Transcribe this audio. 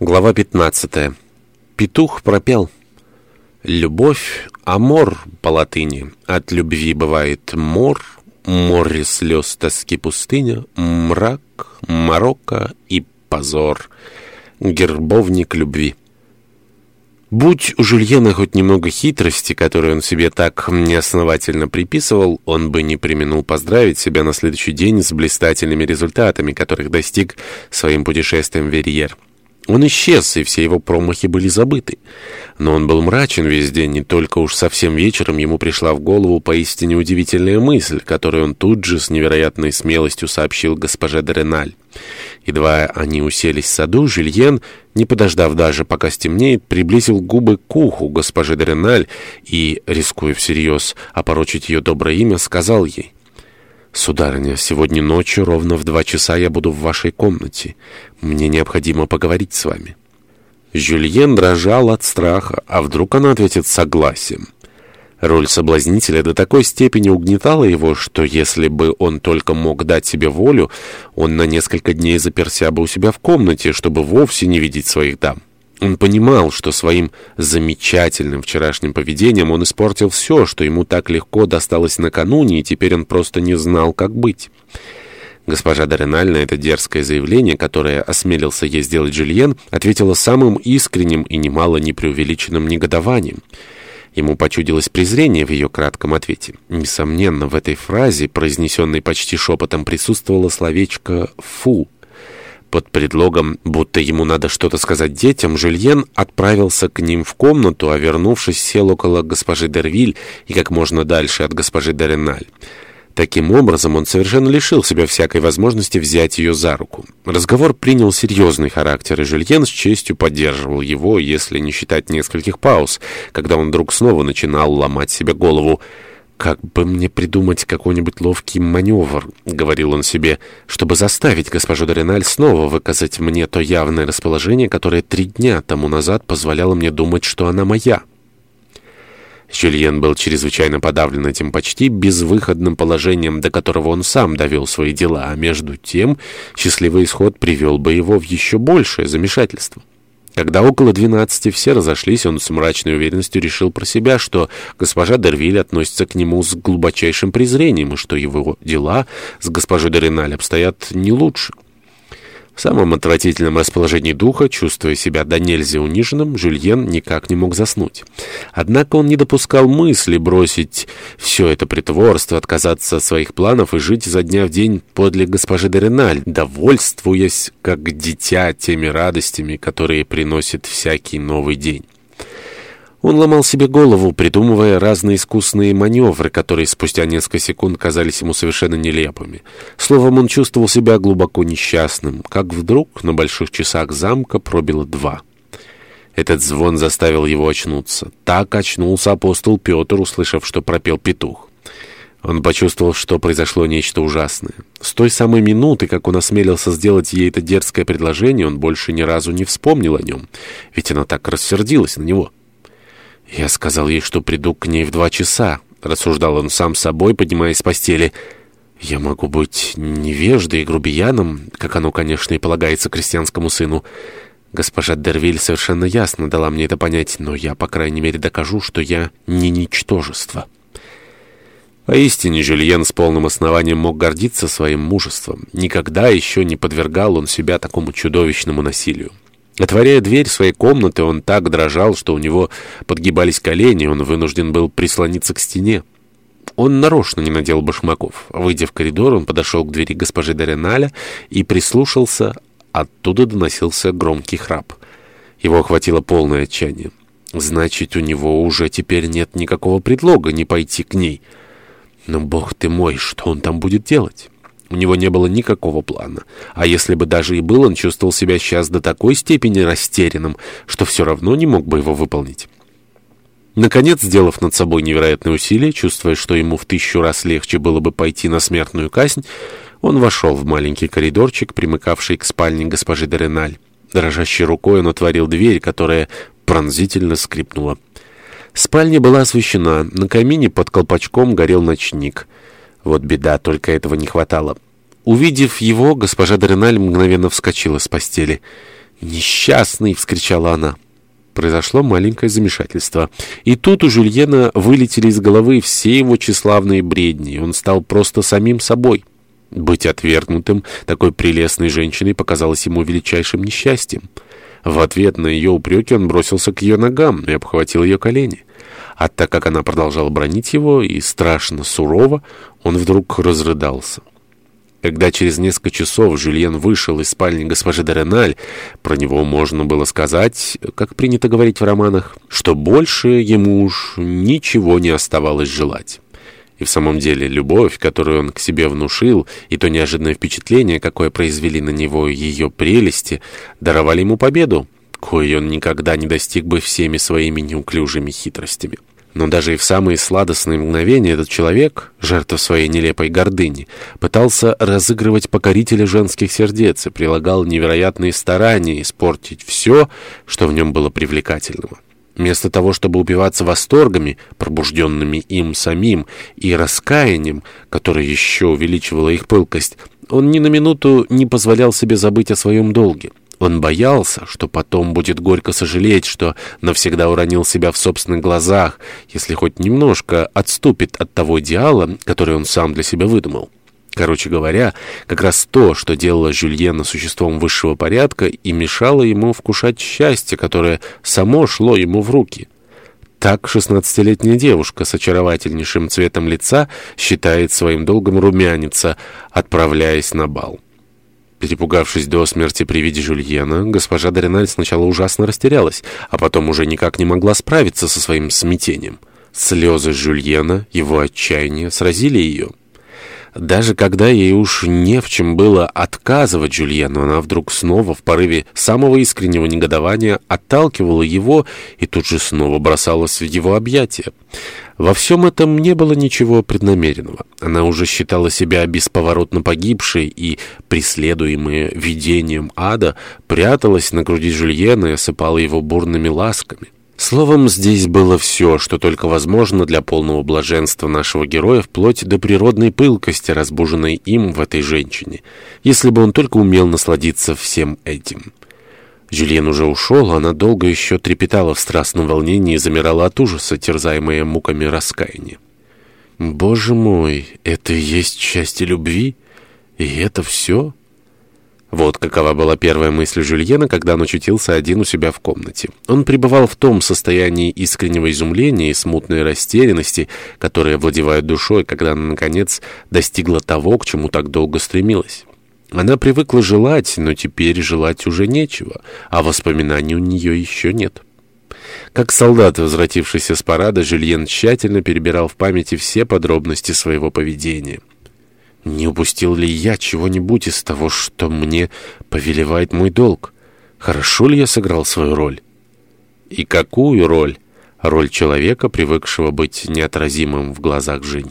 Глава 15. Петух пропел. Любовь — амор по латыни. От любви бывает мор, море слез, тоски пустыня, мрак, морока и позор. Гербовник любви. Будь у Жульена хоть немного хитрости, которую он себе так неосновательно приписывал, он бы не применил поздравить себя на следующий день с блистательными результатами, которых достиг своим путешествием в Верьер. Он исчез, и все его промахи были забыты. Но он был мрачен весь день, не только уж совсем вечером ему пришла в голову поистине удивительная мысль, которую он тут же с невероятной смелостью сообщил госпоже Дереналь. Едва они уселись в саду, Жильен, не подождав даже, пока стемнеет, приблизил губы к уху госпожи Дереналь и, рискуя всерьез опорочить ее доброе имя, сказал ей... «Сударыня, сегодня ночью ровно в два часа я буду в вашей комнате. Мне необходимо поговорить с вами». Жюльен дрожал от страха, а вдруг она ответит согласием. Роль соблазнителя до такой степени угнетала его, что если бы он только мог дать себе волю, он на несколько дней заперся бы у себя в комнате, чтобы вовсе не видеть своих дам. Он понимал, что своим замечательным вчерашним поведением он испортил все, что ему так легко досталось накануне, и теперь он просто не знал, как быть. Госпожа Дореналь на это дерзкое заявление, которое осмелился ей сделать Жюльен, ответила самым искренним и немало непреувеличенным негодованием. Ему почудилось презрение в ее кратком ответе. Несомненно, в этой фразе, произнесенной почти шепотом, присутствовало словечко «фу». Под предлогом, будто ему надо что-то сказать детям, Жюльен отправился к ним в комнату, а вернувшись, сел около госпожи Дервиль и как можно дальше от госпожи Дереналь. Таким образом, он совершенно лишил себя всякой возможности взять ее за руку. Разговор принял серьезный характер, и Жюльен с честью поддерживал его, если не считать нескольких пауз, когда он вдруг снова начинал ломать себе голову. «Как бы мне придумать какой-нибудь ловкий маневр», — говорил он себе, «чтобы заставить госпожу Дориналь снова выказать мне то явное расположение, которое три дня тому назад позволяло мне думать, что она моя». Жюльен был чрезвычайно подавлен этим почти безвыходным положением, до которого он сам довел свои дела, а между тем счастливый исход привел бы его в еще большее замешательство. Когда около двенадцати все разошлись, он с мрачной уверенностью решил про себя, что госпожа Дервиль относится к нему с глубочайшим презрением, и что его дела с госпожой Дориналь обстоят не лучше. В самом отвратительном расположении духа, чувствуя себя до нельзя униженным, Жюльен никак не мог заснуть. Однако он не допускал мысли бросить все это притворство, отказаться от своих планов и жить за дня в день подле госпожи Дереналь, довольствуясь, как дитя, теми радостями, которые приносит всякий новый день. Он ломал себе голову, придумывая разные искусные маневры, которые спустя несколько секунд казались ему совершенно нелепыми. Словом, он чувствовал себя глубоко несчастным, как вдруг на больших часах замка пробило два. Этот звон заставил его очнуться. Так очнулся апостол Петр, услышав, что пропел петух. Он почувствовал, что произошло нечто ужасное. С той самой минуты, как он осмелился сделать ей это дерзкое предложение, он больше ни разу не вспомнил о нем, ведь она так рассердилась на него. «Я сказал ей, что приду к ней в два часа», — рассуждал он сам собой, поднимаясь с постели. «Я могу быть невеждой и грубияном, как оно, конечно, и полагается крестьянскому сыну. Госпожа Дервиль совершенно ясно дала мне это понять, но я, по крайней мере, докажу, что я не ничтожество». Поистине, Жюльен с полным основанием мог гордиться своим мужеством. Никогда еще не подвергал он себя такому чудовищному насилию. Отворяя дверь своей комнаты, он так дрожал, что у него подгибались колени, он вынужден был прислониться к стене. Он нарочно не надел башмаков. Выйдя в коридор, он подошел к двери госпожи Дореналя и прислушался. Оттуда доносился громкий храп. Его охватило полное отчаяние. Значит, у него уже теперь нет никакого предлога не пойти к ней. Но, бог ты мой, что он там будет делать? У него не было никакого плана. А если бы даже и был, он чувствовал себя сейчас до такой степени растерянным, что все равно не мог бы его выполнить. Наконец, сделав над собой невероятное усилие, чувствуя, что ему в тысячу раз легче было бы пойти на смертную казнь, он вошел в маленький коридорчик, примыкавший к спальне госпожи Дереналь. Дрожащей рукой он отворил дверь, которая пронзительно скрипнула. Спальня была освещена. На камине под колпачком горел ночник — вот беда, только этого не хватало. Увидев его, госпожа Дореналь мгновенно вскочила с постели. «Несчастный!» — вскричала она. Произошло маленькое замешательство. И тут у Жюльена вылетели из головы все его тщеславные бредни. Он стал просто самим собой. Быть отвергнутым такой прелестной женщиной показалось ему величайшим несчастьем. В ответ на ее упреки он бросился к ее ногам и обхватил ее колени. А так как она продолжала бронить его и страшно сурово, он вдруг разрыдался. Когда через несколько часов Жюльен вышел из спальни госпожи Дереналь, про него можно было сказать, как принято говорить в романах, что больше ему уж ничего не оставалось желать. И в самом деле любовь, которую он к себе внушил, и то неожиданное впечатление, какое произвели на него ее прелести, даровали ему победу, кое он никогда не достиг бы всеми своими неуклюжими хитростями. Но даже и в самые сладостные мгновения этот человек, жертва своей нелепой гордыни, пытался разыгрывать покорителя женских сердец и прилагал невероятные старания испортить все, что в нем было привлекательного. Вместо того, чтобы убиваться восторгами, пробужденными им самим, и раскаянием, которое еще увеличивало их пылкость, он ни на минуту не позволял себе забыть о своем долге. Он боялся, что потом будет горько сожалеть, что навсегда уронил себя в собственных глазах, если хоть немножко отступит от того идеала, который он сам для себя выдумал. Короче говоря, как раз то, что делало Жюльена существом высшего порядка и мешало ему вкушать счастье, которое само шло ему в руки. Так шестнадцатилетняя девушка с очаровательнейшим цветом лица считает своим долгом румяниться, отправляясь на бал. Перепугавшись до смерти при виде Жюльена, госпожа Дориналь сначала ужасно растерялась, а потом уже никак не могла справиться со своим смятением. Слезы Жюльена, его отчаяние сразили ее. Даже когда ей уж не в чем было отказывать Жюльену, она вдруг снова в порыве самого искреннего негодования отталкивала его и тут же снова бросалась в его объятия. Во всем этом не было ничего преднамеренного. Она уже считала себя бесповоротно погибшей и, преследуемая видением ада, пряталась на груди Жюльена и осыпала его бурными ласками. Словом, здесь было все, что только возможно для полного блаженства нашего героя, вплоть до природной пылкости, разбуженной им в этой женщине, если бы он только умел насладиться всем этим. Жюльен уже ушел, она долго еще трепетала в страстном волнении и замирала от ужаса, терзаемая муками раскаяния. «Боже мой, это и есть счастье любви? И это все?» Вот какова была первая мысль Жюльена, когда он очутился один у себя в комнате. Он пребывал в том состоянии искреннего изумления и смутной растерянности, которые владевают душой, когда она, наконец, достигла того, к чему так долго стремилась. Она привыкла желать, но теперь желать уже нечего, а воспоминаний у нее еще нет. Как солдат, возвратившийся с парада, Жюльен тщательно перебирал в памяти все подробности своего поведения. Не упустил ли я чего-нибудь из того, что мне повелевает мой долг? Хорошо ли я сыграл свою роль? И какую роль? Роль человека, привыкшего быть неотразимым в глазах женщин.